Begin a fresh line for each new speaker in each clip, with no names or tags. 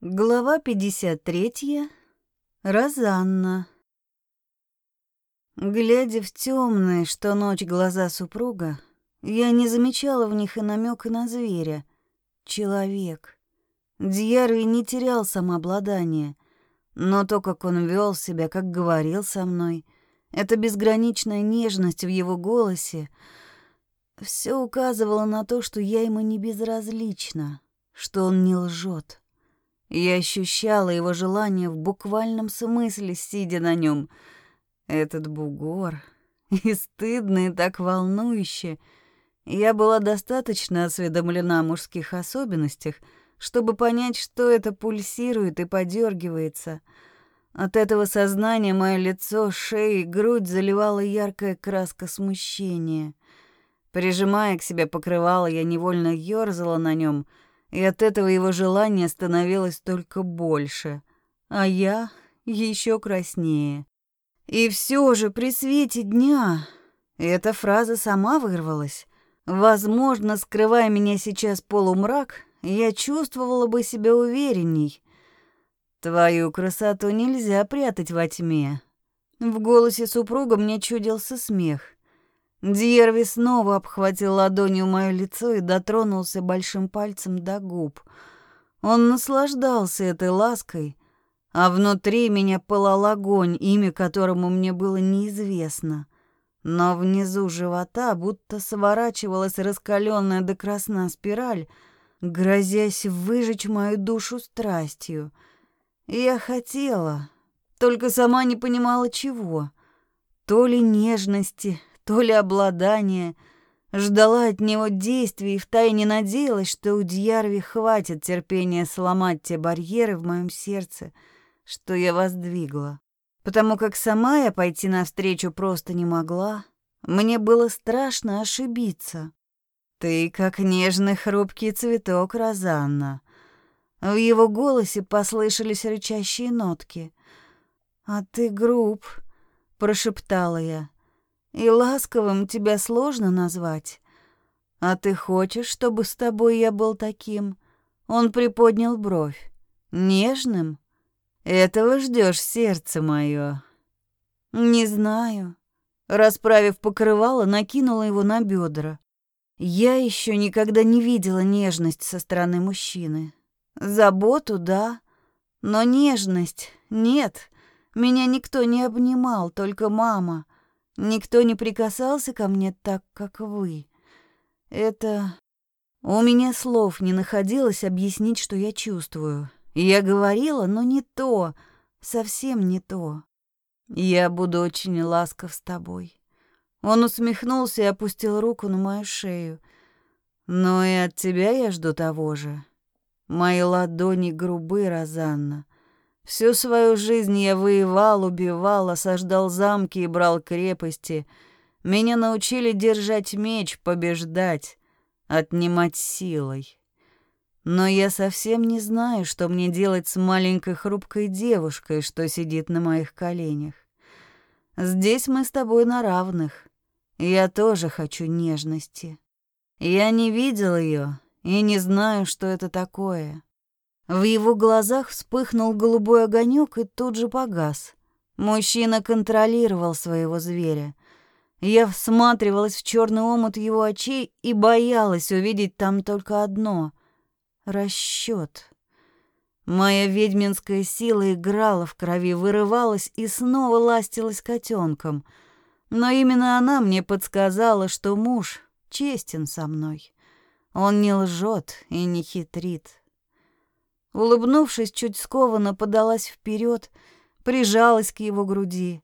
Глава 53. Розанна. Глядя в темные, что ночь глаза супруга, я не замечала в них и намека на зверя. Человек. Дьярви не терял самообладание, но то, как он вел себя, как говорил со мной, эта безграничная нежность в его голосе, все указывало на то, что я ему не безразлична, что он не лжет. Я ощущала его желание в буквальном смысле, сидя на нем. Этот бугор. И стыдно, и так волнующе. Я была достаточно осведомлена о мужских особенностях, чтобы понять, что это пульсирует и подергивается. От этого сознания мое лицо, шея и грудь заливала яркая краска смущения. Прижимая к себе покрывало, я невольно ёрзала на нем — и от этого его желание становилось только больше, а я еще краснее. И все же при свете дня эта фраза сама вырвалась. Возможно, скрывая меня сейчас полумрак, я чувствовала бы себя уверенней. Твою красоту нельзя прятать во тьме. В голосе супруга мне чудился смех. Дьерви снова обхватил ладонью мое лицо и дотронулся большим пальцем до губ. Он наслаждался этой лаской, а внутри меня пылал огонь, имя которому мне было неизвестно. Но внизу живота будто сворачивалась раскаленная до красна спираль, грозясь выжечь мою душу страстью. Я хотела, только сама не понимала чего. То ли нежности, то ли обладание. Ждала от него действий и втайне надеялась, что у Дьярви хватит терпения сломать те барьеры в моем сердце, что я воздвигла. Потому как сама я пойти навстречу просто не могла. Мне было страшно ошибиться. Ты как нежный хрупкий цветок, Розанна. В его голосе послышались рычащие нотки. «А ты груб», — прошептала я. И ласковым тебя сложно назвать. А ты хочешь, чтобы с тобой я был таким? Он приподнял бровь. Нежным? Этого ждешь, сердце мое. Не знаю. Расправив покрывало, накинула его на бедра. Я еще никогда не видела нежность со стороны мужчины. Заботу, да, но нежность нет. Меня никто не обнимал, только мама. Никто не прикасался ко мне так, как вы. Это... У меня слов не находилось объяснить, что я чувствую. Я говорила, но не то, совсем не то. Я буду очень ласков с тобой. Он усмехнулся и опустил руку на мою шею. Но и от тебя я жду того же. Мои ладони грубы, Розанна. Всю свою жизнь я воевал, убивал, осаждал замки и брал крепости. Меня научили держать меч, побеждать, отнимать силой. Но я совсем не знаю, что мне делать с маленькой хрупкой девушкой, что сидит на моих коленях. Здесь мы с тобой на равных. Я тоже хочу нежности. Я не видел ее и не знаю, что это такое. В его глазах вспыхнул голубой огонек и тут же погас. Мужчина контролировал своего зверя. Я всматривалась в черный омут его очей и боялась увидеть там только одно — расчет. Моя ведьминская сила играла в крови, вырывалась и снова ластилась котенком. Но именно она мне подсказала, что муж честен со мной. Он не лжет и не хитрит. Улыбнувшись, чуть скованно подалась вперед, прижалась к его груди.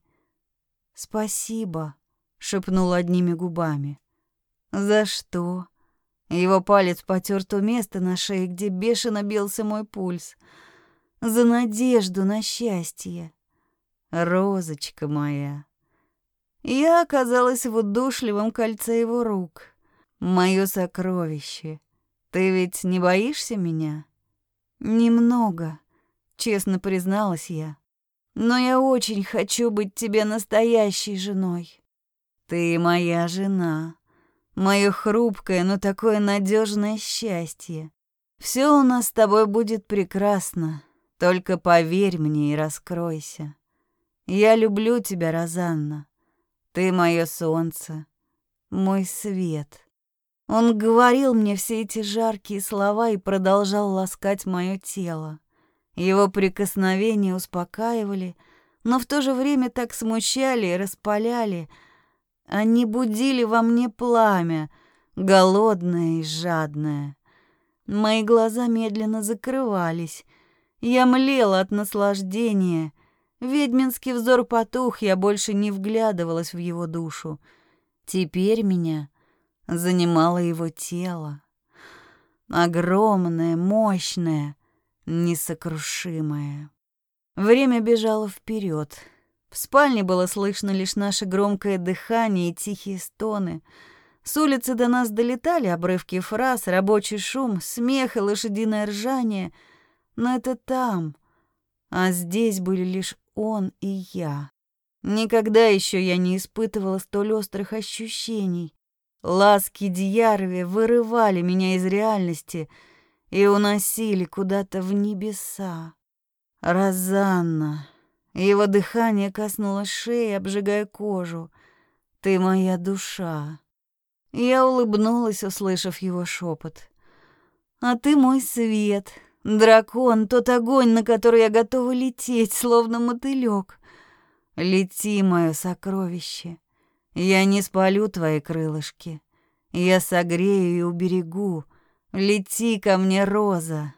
«Спасибо», — шепнула одними губами. «За что?» Его палец потер то место на шее, где бешено бился мой пульс. «За надежду на счастье, розочка моя». Я оказалась в удушливом кольце его рук. Мое сокровище. Ты ведь не боишься меня?» Немного, честно призналась я. Но я очень хочу быть тебе настоящей женой. Ты моя жена, мое хрупкое, но такое надежное счастье. Все у нас с тобой будет прекрасно. Только поверь мне и раскройся. Я люблю тебя, Розанна. Ты мое солнце, мой свет. Он говорил мне все эти жаркие слова и продолжал ласкать мое тело. Его прикосновения успокаивали, но в то же время так смущали и распаляли. Они будили во мне пламя, голодное и жадное. Мои глаза медленно закрывались. Я млела от наслаждения. Ведьминский взор потух, я больше не вглядывалась в его душу. Теперь меня занимало его тело. Огромное, мощное, несокрушимое. Время бежало вперед. В спальне было слышно лишь наше громкое дыхание и тихие стоны. С улицы до нас долетали обрывки фраз, рабочий шум, смех и лошадиное ржание. Но это там, а здесь были лишь он и я. Никогда еще я не испытывала столь острых ощущений. Ласки Дьярви вырывали меня из реальности и уносили куда-то в небеса. Розанна. Его дыхание коснулось шеи, обжигая кожу. Ты моя душа. Я улыбнулась, услышав его шепот. А ты мой свет, дракон, тот огонь, на который я готова лететь, словно мотылёк. Лети, мое сокровище. Я не спалю твои крылышки. Я согрею и уберегу. Лети ко мне, роза,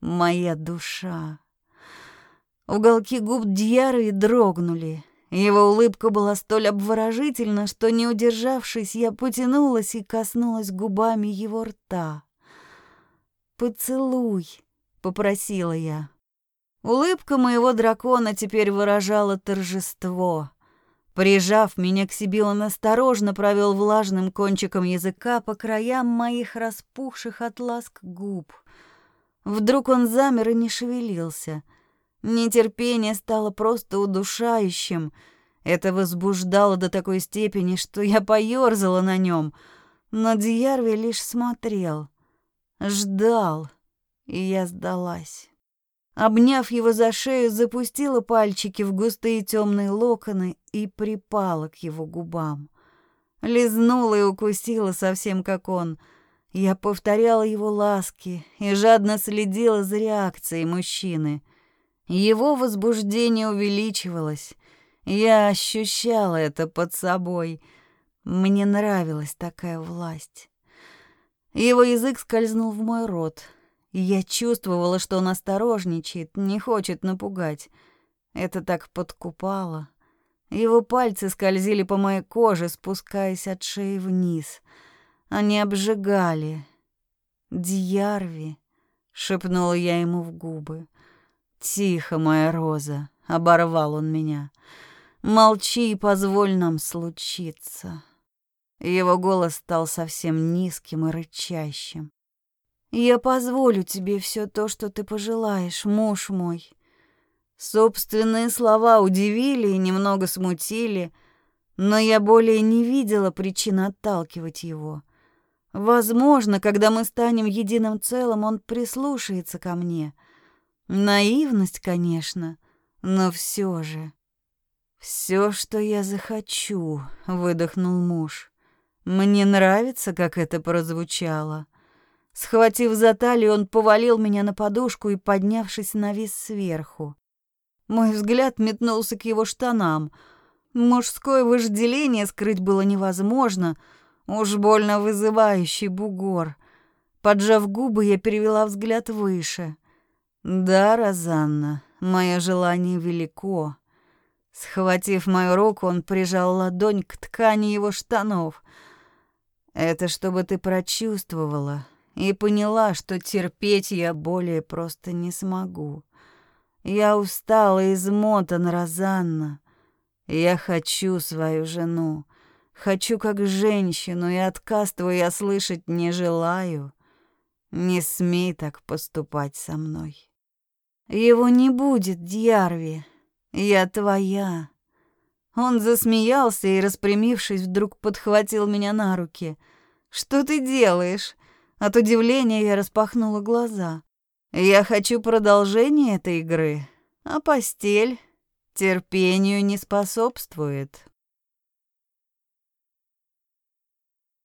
моя душа. Уголки губ Дьяры дрогнули. Его улыбка была столь обворожительна, что, не удержавшись, я потянулась и коснулась губами его рта. «Поцелуй», — попросила я. Улыбка моего дракона теперь выражала торжество. Прижав меня к себе, он осторожно провел влажным кончиком языка по краям моих распухших от ласк губ. Вдруг он замер и не шевелился. Нетерпение стало просто удушающим. Это возбуждало до такой степени, что я поёрзала на нем. Но Дьярви лишь смотрел, ждал, и я сдалась. Обняв его за шею, запустила пальчики в густые темные локоны и припала к его губам. Лизнула и укусила совсем как он. Я повторяла его ласки и жадно следила за реакцией мужчины. Его возбуждение увеличивалось. Я ощущала это под собой. Мне нравилась такая власть. Его язык скользнул в мой рот — я чувствовала, что он осторожничает, не хочет напугать. Это так подкупало. Его пальцы скользили по моей коже, спускаясь от шеи вниз. Они обжигали. «Дьярви», — шепнула я ему в губы. «Тихо, моя роза», — оборвал он меня. «Молчи и позволь нам случиться». Его голос стал совсем низким и рычащим. Я позволю тебе все то, что ты пожелаешь, муж мой. Собственные слова удивили и немного смутили, но я более не видела причин отталкивать его. Возможно, когда мы станем единым целым, он прислушается ко мне. Наивность, конечно, но все же. Все, что я захочу, выдохнул муж. Мне нравится, как это прозвучало. Схватив за талию, он повалил меня на подушку и, поднявшись, навис сверху. Мой взгляд метнулся к его штанам. Мужское вожделение скрыть было невозможно. Уж больно вызывающий бугор. Поджав губы, я перевела взгляд выше. «Да, Розанна, мое желание велико». Схватив мою руку, он прижал ладонь к ткани его штанов. «Это чтобы ты прочувствовала, и поняла, что терпеть я более просто не смогу. Я устала и измотана, Розанна. Я хочу свою жену, хочу как женщину, и отказ твой я слышать не желаю. Не смей так поступать со мной. Его не будет, Дьярви, я твоя. Он засмеялся и, распрямившись, вдруг подхватил меня на руки. «Что ты делаешь? От удивления я распахнула глаза. Я хочу продолжения этой игры, а постель терпению не способствует.